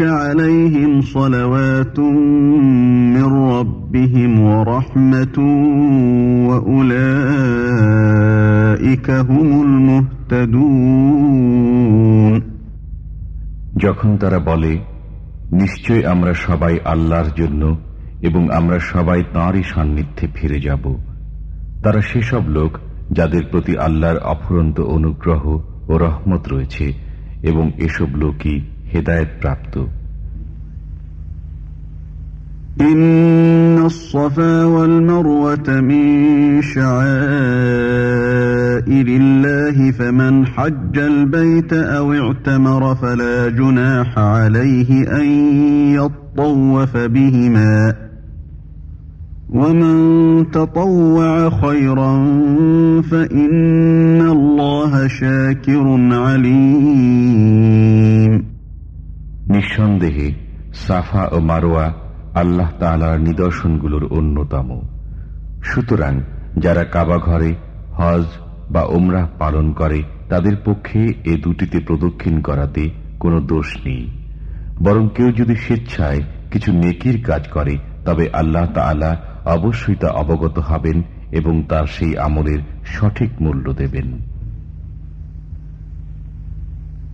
عليهم صلوات من ربهم ورحمة وأولئك هم المهتدون যখন তারা বলে নিশ্চয় আমরা সবাই আল্লাহর জন্য এবং আমরা সবাই তাঁরই সান্নিধ্যে ফিরে যাব তারা সেসব লোক যাদের প্রতি আল্লাহর অফুরন্ত অনুগ্রহ ও রহমত রয়েছে এবং এসব লোকই হেদায়ত প্রাপ্ত إن الصفا والمروة من شعائر الله فمن حج البيت أو اعتمر فلا جناح عليه أن يطوف بهما ومن تطوع خيرا فإن الله شاكر عليم নিঃসন্দেহে সাফা ও মারোয়া আল্লাহ তালার নিদর্শনগুলোর অন্যতম। সুতরাং যারা কাবা ঘরে হজ বা ওমরাহ পালন করে, তাদের পক্ষে এ দুটিতে প্রদক্ষিণ করাতে কোনো দোষ নেই। বরং কেউ যদি স্বেচ্ছায় কিছু নেকির কাজ করে, তবে আল্লাহ তালা অবশ্যই তা অবগত হবেন এবং তার সেই আমলের সঠিক মূল্য দেবেন।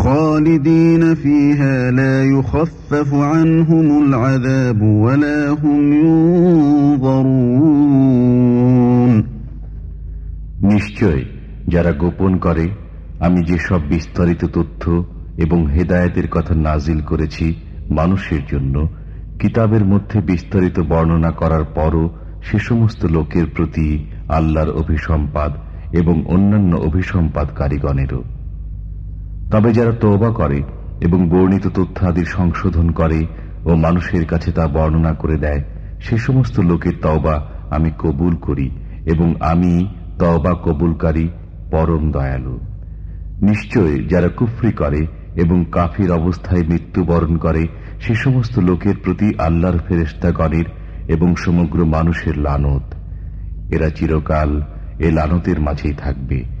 خالدين فيها لا يخفف عنهم العذاب ولا هم ينظرون নিশ্চয় যারা গোপন করে আমি যেসব বিস্তারিত তথ্য এবং হেদায়েতের কথা নাজিল করেছি মানুষের জন্য কিতাবের মধ্যে বিস্তারিত বর্ণনা করার পরও সে সমস্ত লোকের প্রতি আল্লাহর অভিসম্পাদ এবং অন্যান্য অভিসম্পাদ কারিগণেরও তবে যারা তৌবা করে এবং বর্ণিত তথ্যাদির সংশোধন করে ও মানুষের কাছে তা বর্ণনা করে দেয়, সে সমস্ত লোকের তওবা আমি কবুল করি এবং আমি তওবা কবুলকারী, পরম দয়ালু। নিশ্চয় যারা কুফরি করে এবং কাফির অবস্থায় মৃত্যুবরণ করে, সে সমস্ত লোকের প্রতি আল্লাহর ফেরেস্তাগণের এবং সমগ্র মানুষের লানত। এরা চিরকাল এ লানতের মাঝেই থাকবে।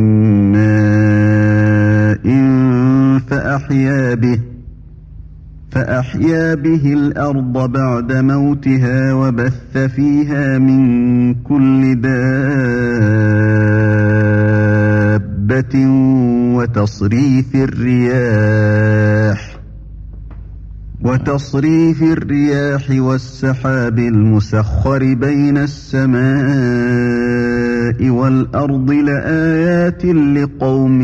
فأحيا به. فأحيا به الأرض بعد موتها وبث فيها من كل دابة وتصريف الرياح. وتصريف الرياح والسحاب المسخر بين السماء والأرض لآيات لقوم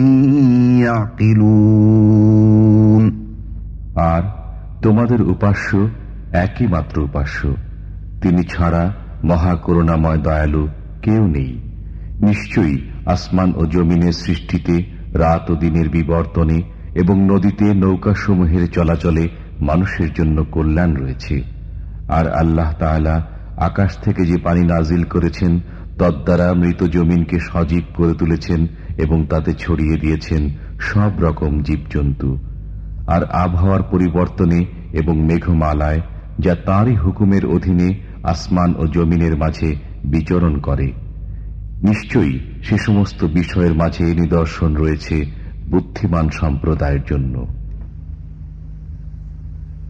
يعقلون আর তোমাদের উপাস্য একই মাত্র উপাস্য তিনি ছাড়া মহাকরুণাময় দয়ালু কেউ নেই নিশ্চয়ই আসমান ও জমিনের সৃষ্টিতে রাত ও দিনের বিবর্তনে এবং নদীতে নৌকাসমূহের চলাচলে মানুষের জন্য কল্যাণ রয়েছে। আর আল্লাহ তাআলা আকাশ থেকে যে পানি নাজিল করেছেন তদ্বারা মৃত জমিনকে সজীব করে তুলেছেন এবং তাতে ছড়িয়ে দিয়েছেন সব রকম জীবজন্তু। আর আবহাওয়ার পরিবর্তনে এবং মেঘমালায়, যা তাঁরই হুকুমের অধীনে আসমান ও জমিনের মাঝে বিচরণ করে। নিশ্চয়ই সে সমস্ত বিষয়ের মাঝে নিদর্শন রয়েছে বুদ্ধিমান সম্প্রদায়ের জন্য।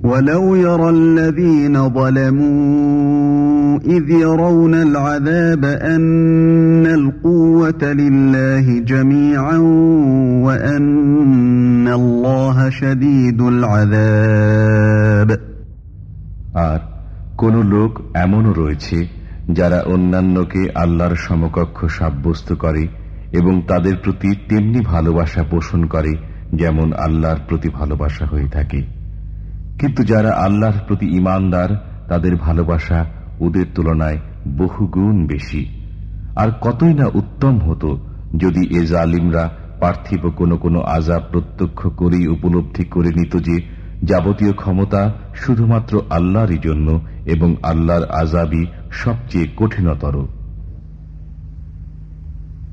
ولو يرى الذين ظلموا إذ يرون العذاب أن القوة لله جميعا وأن الله شديد العذاب আর কোন লোক এমনও রয়েছে যারা অন্যান্যকে আল্লাহর সমকক্ষ সাব্যস্ত করে এবং তাদের প্রতি তেমনি ভালোবাসা পোষণ করে যেমন আল্লাহর প্রতি ভালোবাসা হয়ে থাকে কিন্তু যারা আল্লাহর প্রতি ইমানদার তাদের ভালোবাসা ওদের তুলনায় বহুগুণ বেশি। আর কতই না উত্তম হতো যদি এ জালিমরা পার্থিব কোনো কোনো আজাব প্রত্যক্ষ করেই উপলব্ধি করে নিত যে যাবতীয় ক্ষমতা শুধুমাত্র আল্লাহরই জন্য এবং আল্লাহর আজাবই সবচেয়ে কঠিনতর।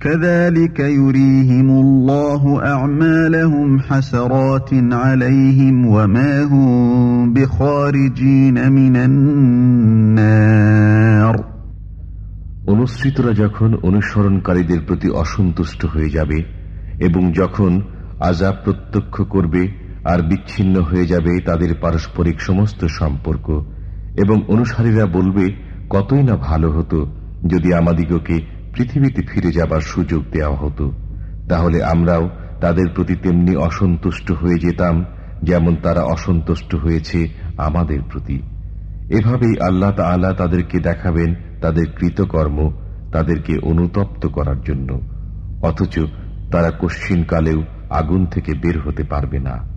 كذلك يريهم الله أعمالهم حسرات عليهم وما هم بخارجين من النار অনুসৃতরা যখন অনুসরণকারীদের প্রতি অসন্তুষ্ট হয়ে যাবে এবং যখন আজাব প্রত্যক্ষ করবে আর বিচ্ছিন্ন হয়ে যাবে তাদের পারস্পরিক সমস্ত সম্পর্ক এবং অনুসারীরা বলবে কতই না ভালো হতো যদি আমাদিগকে পৃথিবীতে ফিরে যাবার সুযোগ দেওয়া হতো, তাহলে আমরাও তাদের প্রতি তেমনি অসন্তুষ্ট হয়ে যেতাম যেমন তারা অসন্তুষ্ট হয়েছে আমাদের প্রতি। এভাবেই আল্লাহ তাআলা তাদেরকে দেখাবেন তাদের কৃতকর্ম, তাদেরকে অনুতপ্ত করার জন্য। অথচ তারা কশ্চিনকালেও আগুন থেকে বের হতে পারবে না।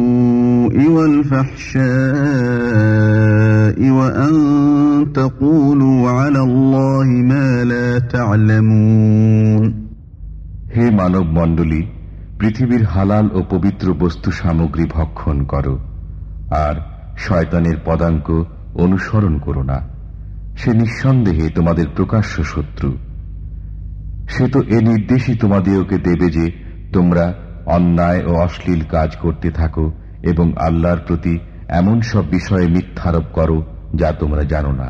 والفحشاء وأن تقولوا على الله ما لا تعلمون হে মানব মণ্ডলী পৃথিবীর হালাল ও পবিত্র বস্তু সামগ্রী ভক্ষণ করো আর শয়তানের পদাঙ্ক অনুসরণ করো না সে নিঃসন্দেহে তোমাদের প্রকাশ্য শত্রু সে তো এ নির্দেশই তোমাদেরকে দেবে যে তোমরা অন্যায় ও অশ্লীল কাজ করতে থাকো এবং আল্লাহর প্রতি এমন সব বিষয়ে মিথ্যারোপ করো যা তোমরা জানো না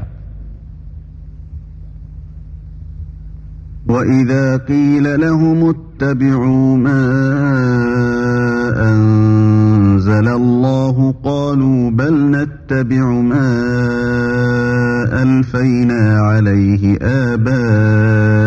وَإِذَا قِيلَ لَهُمُ اتَّبِعُوا مَا أَنزَلَ أنزل الله قالوا بل نتبع ما ألفينا عليه آباءنا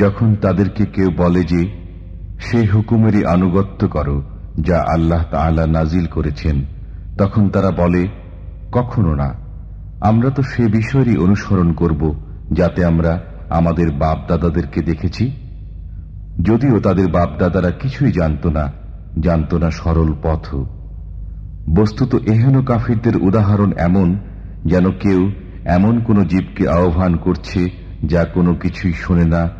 যখন তাদেরকে কেউ বলে যে, সে হুকুমেরই আনুগত্য করো, যা আল্লাহ তাআলা নাজিল করেছেন, তখন তারা বলে, কখনো না। আমরা তো সে বিষয়েরই অনুসরণ করব, যাতে আমরা আমাদের বাপদাদাদেরকে দেখেছি? যদিও তাদের বাপ দাদারা কিছুই জানত না জানত না সরল পথ। বস্তুত এহেন কাফিরদের উদাহরণ এমন, যেন কেউ এমন কোন জীবকে আহ্বান করছে, যা কোনো কিছুই শোনে না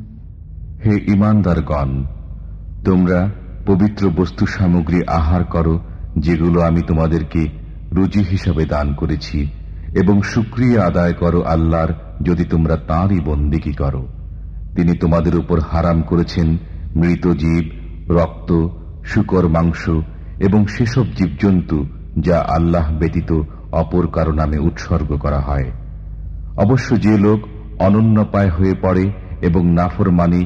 হে ইমানদারগণ তোমরা পবিত্র বস্তু সামগ্রী আহার করো, যেগুলো আমি তোমাদেরকে রুজি হিসাবে দান করেছি, এবং সুক্রিয়া আদায় করো আল্লাহর যদি তোমরা তাঁরই বন্দিকি করো। তিনি তোমাদের উপর হারাম করেছেন মৃত জীব, রক্ত, শুকর মাংস এবং সেসব জীবজন্তু যা আল্লাহ ব্যতীত অপর কারও নামে উৎসর্গ করা হয়। অবশ্য যে লোক অনন্যপায় হয়ে পড়ে এবং নাফর নাফরমানি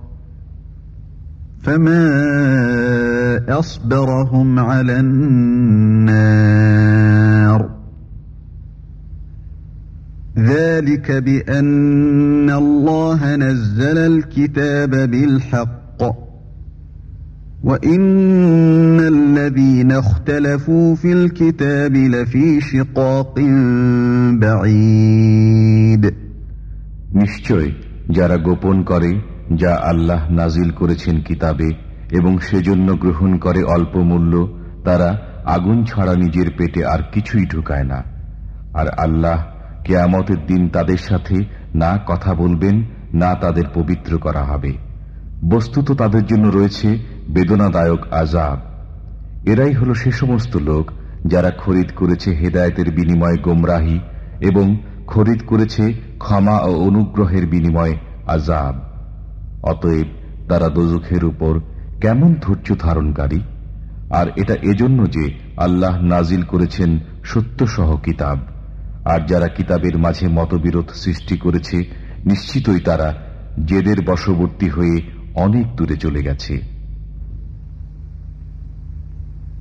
فما أصبرهم على النار ذلك بأن الله نزل الكتاب بالحق وإن الذين اختلفوا في الكتاب لفي شقاق بعيد নিশ্চয় যারা গোপন করে যা আল্লাহ নাজিল করেছেন কিতাবে এবং সেজন্য গ্রহণ করে অল্প মূল্য, তারা আগুন ছাড়া নিজের পেটে আর কিছুই ঢুকায় না। আর আল্লাহ কেয়ামতের দিন তাদের সাথে না কথা বলবেন, না তাদের পবিত্র করা হবে। বস্তুত তাদের জন্য রয়েছে বেদনাদায়ক আজাব এরাই হল সে সমস্ত লোক যারা খরিদ করেছে হেদায়তের বিনিময়ে গোমরাহি এবং খরিদ করেছে ক্ষমা ও অনুগ্রহের বিনিময়ে আজাব অতএব তারা দোজখের উপর কেমন ধৈর্য ধারণকারী? আর এটা এজন্য যে আল্লাহ নাজিল করেছেন সত্যসহ কিতাব। আর যারা কিতাবের মাঝে মতবিরোধ সৃষ্টি করেছে, নিশ্চিতই তারা জেদের বশবর্তী হয়ে অনেক দূরে চলে গেছে।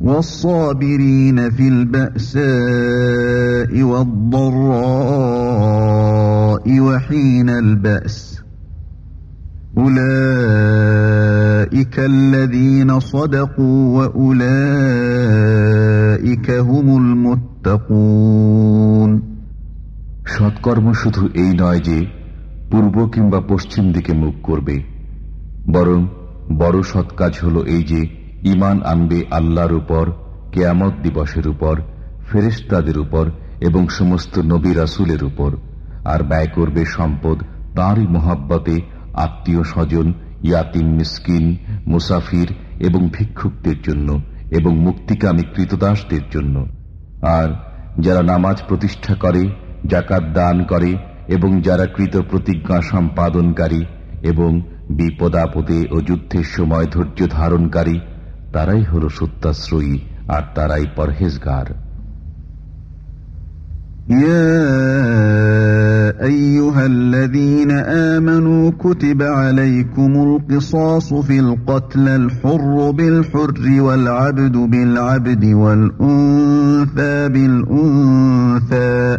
والصابرين في البأساء والضراء وحين البأس أولئك الذين صدقوا وأولئك هم المتقون সৎকর্ম শুধু এই নয় যে পূর্ব কিংবা পশ্চিম দিকে মুখ করবে বরং বড় সৎ কাজ হল এই যে ইমান আনবে আল্লাহর উপর, কেয়ামত দিবসের উপর ফেরেস্তাদের উপর এবং সমস্ত নবী রাসুলের উপর। আর ব্যয় করবে সম্পদ তাঁরই মোহাব্বতে আত্মীয় স্বজন, ইয়াতিম মিসকিন, মুসাফির এবং ভিক্ষুকদের জন্য এবং মুক্তিকামী কৃতদাসদের জন্য। আর যারা নামাজ প্রতিষ্ঠা করে জাকাত দান করে এবং যারা কৃত প্রতিজ্ঞা সম্পাদনকারী এবং বিপদাপদে ও যুদ্ধের সময় ধৈর্য ধারণকারী তারাই হল সত্যাশ্রয়ী আর তারাই পরহেজগার يا أيها الذين آمنوا كتب عليكم القصاص في القتل الحر بالحر والعبد بالعبد والأنثى بالأنثى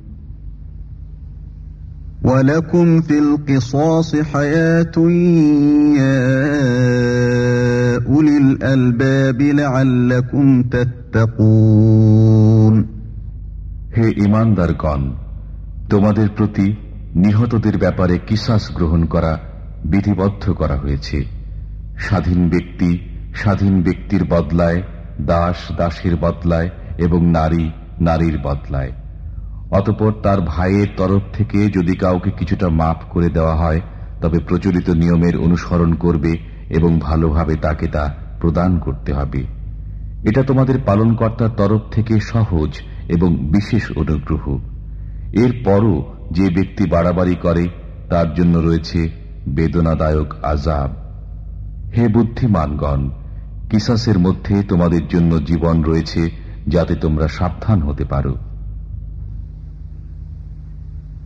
ولكم في القصاص حياة يا أولي الألباب لعلكم تتقون. হে ইমানদারগণ, তোমাদের প্রতি নিহতদের ব্যাপারে কিসাস গ্রহণ করা বিধিবদ্ধ করা হয়েছে। স্বাধীন ব্যক্তি স্বাধীন ব্যক্তির বদলায়, দাস দাসের বদলায় এবং নারী নারীর বদলায়। অতপর তার ভাইয়ের তরফ থেকে যদি কাউকে কিছুটা মাফ করে দেওয়া হয়, তবে প্রচলিত নিয়মের অনুসরণ করবে এবং ভালোভাবে তাকে তা প্রদান করতে হবে। এটা তোমাদের পালনকর্তার তরফ থেকে সহজ এবং বিশেষ অনুগ্রহ। এর পরও যে ব্যক্তি বাড়াবাড়ি করে, তার জন্য রয়েছে বেদনাদায়ক আজাব হে বুদ্ধিমানগণ, কিসাসের মধ্যে তোমাদের জন্য জীবন রয়েছে যাতে তোমরা সাবধান হতে পারো।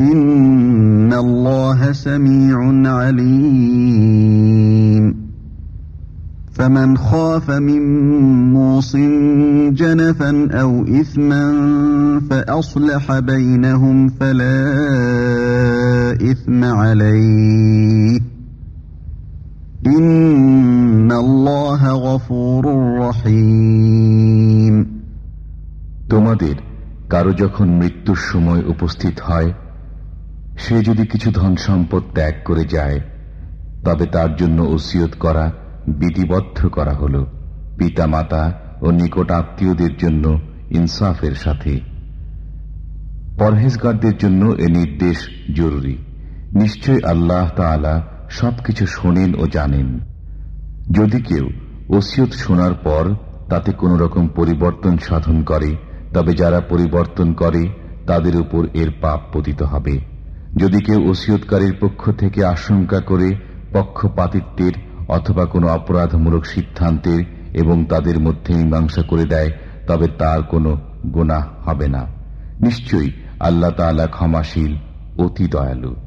إن الله سميع عليم فمن خاف من موص جنفا أو إثما فأصلح بينهم فلا إثم عليه إن الله غفور رحيم তোমাদের কারো যখন মৃত্যুর সময় উপস্থিত হয় সে যদি কিছু ধন সম্পদ ত্যাগ করে যায়, তবে তার জন্য ওসিয়ত করা, বিধিবদ্ধ করা হল। পিতা মাতা ও নিকট আত্মীয়দের জন্য ইনসাফের সাথে। পরহেজগারদের জন্য এ নির্দেশ জরুরি। নিশ্চয় আল্লাহ তালা সবকিছু শোনেন ও জানেন। যদি কেউ ওসিয়ত শোনার পর তাতে কোন রকম পরিবর্তন সাধন করে, তবে যারা পরিবর্তন করে, তাদের উপর এর পাপ পতিত হবে। যদি কেউ ওসিয়তকারীর পক্ষ থেকে আশঙ্কা করে পক্ষপাতিত্বের অথবা কোনো অপরাধমূলক সিদ্ধান্তের এবং তাদের মধ্যে মীমাংসা করে দেয়, তবে তার কোনো গোনা হবে না। নিশ্চয়ই আল্লাহ তালা ক্ষমাশীল, অতি দয়ালু।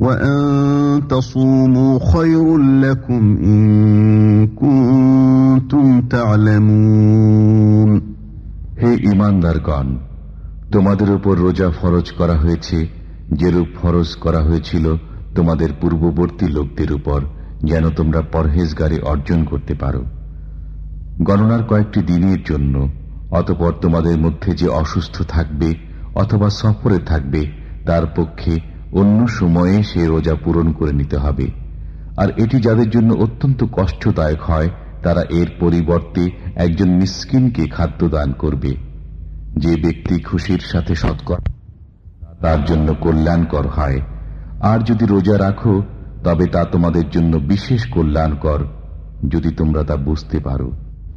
হে ইমানদারগণ তোমাদের উপর রোজা ফরজ করা হয়েছে, যেরূপ ফরজ করা হয়েছিল তোমাদের পূর্ববর্তী লোকদের উপর, যেন তোমরা পরহেজগারে অর্জন করতে পারো। গণনার কয়েকটি দিনের জন্য, অতপর তোমাদের মধ্যে যে অসুস্থ থাকবে অথবা সফরে থাকবে, তার পক্ষে অন্য সময়ে সে রোজা পূরণ করে নিতে হবে। আর এটি যাদের জন্য অত্যন্ত কষ্টদায়ক হয়, তারা এর পরিবর্তে একজন মিসকিনকে খাদ্য দান করবে। যে ব্যক্তি খুশির সাথে সৎকর তার জন্য কল্যাণকর হয়। আর যদি রোজা রাখো, তবে তা তোমাদের জন্য বিশেষ কল্যাণকর, যদি তোমরা তা বুঝতে পারো।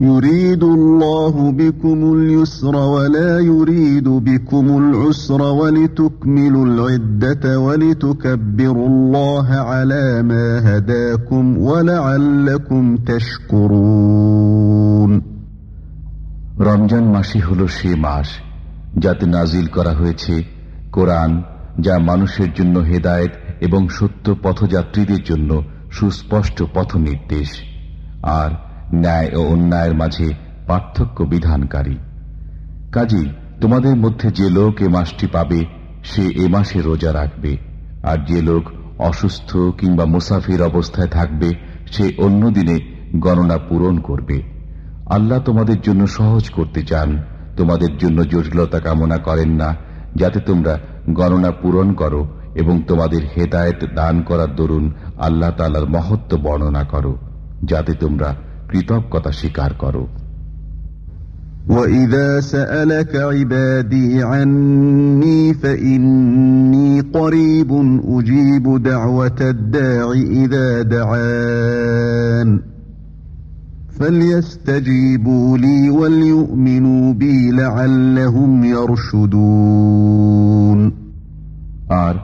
يريد الله بكم اليسر ولا يريد بكم العسر ولتكملوا العدة ولتكبروا الله على ما هداكم ولعلكم تشكرون রমজান মাসই হল সে মাস যাতে নাজিল করা হয়েছে কোরআন যা মানুষের জন্য হেদায়েত এবং সত্য পথযাত্রীদের জন্য সুস্পষ্ট পথ নির্দেশ আর ন্যায় ও অন্যায়ের মাঝে পার্থক্য বিধানকারী। কাজী তোমাদের মধ্যে যে লোক এ মাসটি পাবে, সে এ মাসে রোজা রাখবে। আর যে লোক অসুস্থ কিংবা মুসাফির অবস্থায় থাকবে, সে অন্য দিনে গণনা পূরণ করবে। আল্লাহ তোমাদের জন্য সহজ করতে চান। তোমাদের জন্য জটিলতা কামনা করেন না, যাতে তোমরা গণনা পূরণ করো এবং তোমাদের হেদায়ত দান করার দরুন আল্লাহ তালার মহত্ব বর্ণনা করো, যাতে তোমরা কৃতজ্ঞতা স্বীকার করো وَإِذَا سَأَلَكَ عِبَادِي عَنِّي فَإِنِّي قَرِيبٌ أُجِيبُ دَعْوَةَ الدَّاعِ إِذَا دَعَانِ فَلْيَسْتَجِيبُوا لِي وَلْيُؤْمِنُوا بِي لَعَلَّهُمْ يَرْشُدُونَ আর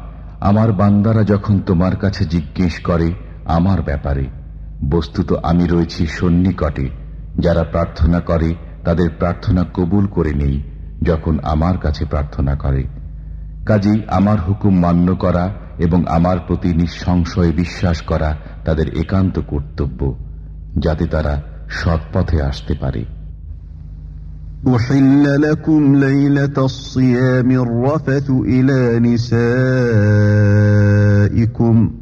আমার বান্দারা যখন তোমার কাছে জিজ্ঞেস করে আমার ব্যাপারে বস্তুত আমি রয়েছি সন্নিকটে যারা প্রার্থনা করে তাদের প্রার্থনা কবুল করে নেই যখন আমার কাছে প্রার্থনা করে কাজী আমার হুকুম মান্য করা এবং আমার প্রতি নিঃসংশয়ে বিশ্বাস করা তাদের একান্ত কর্তব্য যাতে তারা সৎপথে আসতে পারে أحل لكم ليلة الصيام الرفث إلى نسائكم هن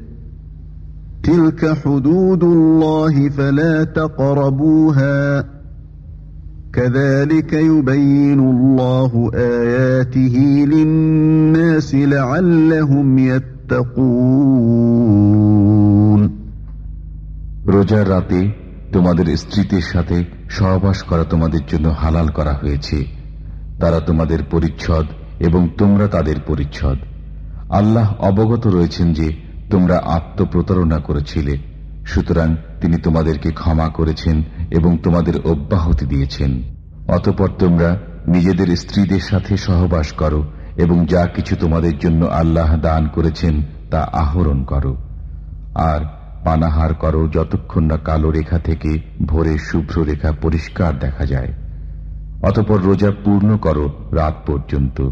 تلك حدود الله فلا تقربوها كذلك يبين الله آياته للناس لعلهم يتقون রোজার রাতে তোমাদের স্ত্রীদের সাথে সহবাস করা তোমাদের জন্য হালাল করা হয়েছে তারা তোমাদের পরিচ্ছদ এবং তোমরা তাদের পরিচ্ছদ আল্লাহ অবগত রয়েছেন যে তোমরা আত্মপ্রতারণা করেছিলে, সুতরাং তিনি তোমাদেরকে ক্ষমা করেছেন এবং তোমাদের অব্যাহতি দিয়েছেন। অতপর তোমরা নিজেদের স্ত্রীদের সাথে সহবাস করো এবং যা কিছু তোমাদের জন্য আল্লাহ দান করেছেন তা আহরণ করো। আর পানাহার করো যতক্ষণ না কালো রেখা থেকে ভোরের শুভ্র রেখা পরিষ্কার দেখা যায়। অতপর রোজা পূর্ণ করো রাত পর্যন্ত।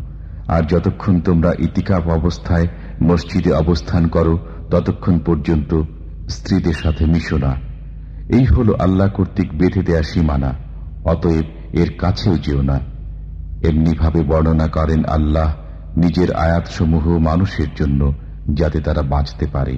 আর যতক্ষণ তোমরা ইতিকাপ অবস্থায় মসজিদে অবস্থান করো, ততক্ষণ পর্যন্ত স্ত্রীদের সাথে মিশো না। এই হল আল্লাহ কর্তৃক বেঁধে দেয়া সীমানা, অতএব এর কাছেও যেও না। এমনিভাবে বর্ণনা করেন আল্লাহ নিজের আয়াতসমূহ মানুষের জন্য, যাতে তারা বাঁচতে পারে।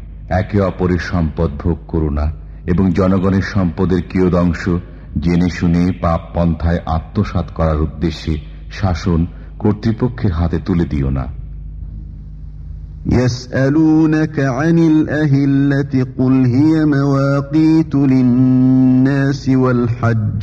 একে অপরের সম্পদ ভোগ করো না এবং জনগণের সম্পদের কিয়দংশ জেনে শুনে পাপ পন্থায় আত্মসাত করার উদ্দেশ্যে শাসন কর্তৃপক্ষের হাতে তুলে দিও না يسألونك عن الأهلة قل هي مواقيت للناس والحج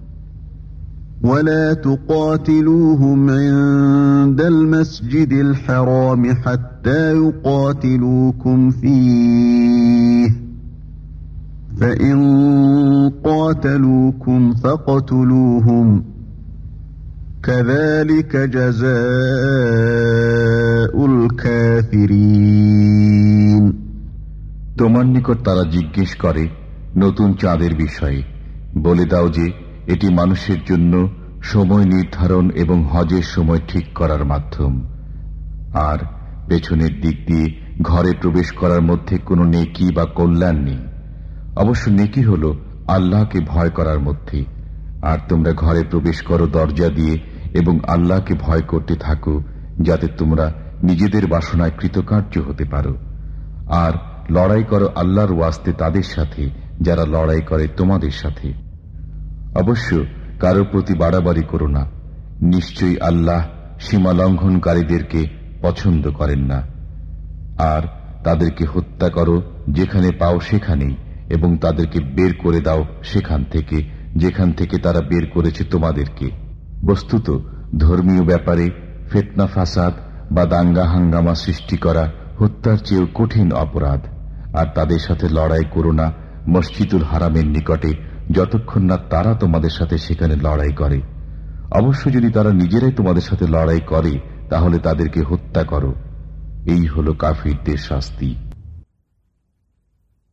ولا تقاتلوهم عند المسجد الحرام حتى يقاتلوكم فيه فإن قاتلوكم فاقتلوهم كذلك جزاء الكافرين তোমার নিকট তারা জিজ্ঞেস করে নতুন চাঁদের বিষয়ে বলে দাও যে এটি মানুষের জন্য সময় নির্ধারণ এবং হজের সময় ঠিক করার মাধ্যম। আর পেছনের দিক দিয়ে ঘরে প্রবেশ করার মধ্যে কোনো নেকি বা কল্যাণ নেই। অবশ্য নেকি হল আল্লাহকে ভয় করার মধ্যে। আর তোমরা ঘরে প্রবেশ করো দরজা দিয়ে এবং আল্লাহকে ভয় করতে থাকো, যাতে তোমরা নিজেদের বাসনায় কৃতকার্য হতে পারো। আর লড়াই করো আল্লাহর ওয়াস্তে তাদের সাথে, যারা লড়াই করে তোমাদের সাথে। অবশ্য কারও প্রতি বাড়াবাড়ি করো না। নিশ্চয়ই আল্লাহ সীমা লঙ্ঘনকারীদেরকে পছন্দ করেন না। আর তাদেরকে হত্যা করো যেখানে পাও সেখানেই, এবং তাদেরকে বের করে দাও সেখান থেকে, যেখান থেকে তারা বের করেছে তোমাদেরকে। বস্তুত, ধর্মীয় ব্যাপারে ফেতনা ফাসাদ বা দাঙ্গা হাঙ্গামা সৃষ্টি করা হত্যার চেয়েও কঠিন অপরাধ। আর তাদের সাথে লড়াই করো না মসজিদুল হারামের নিকটে যতক্ষণ না তারা তোমাদের সাথে সেখানে লড়াই করে। অবশ্য যদি তারা নিজেরাই তোমাদের সাথে লড়াই করে, তাহলে তাদেরকে হত্যা করো। এই হল কাফিরদের শাস্তি।